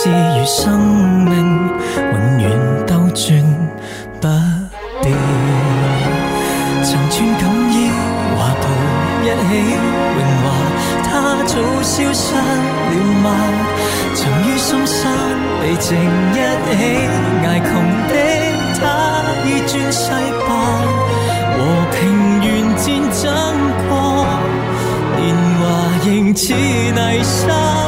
是如生命，永遠兜轉不變。曾穿锦衣画袍一起榮華，他早消失了吗？曾於深山被靜一起挨窮的他，已轉世吧？和平原戰爭過，年華仍似泥沙。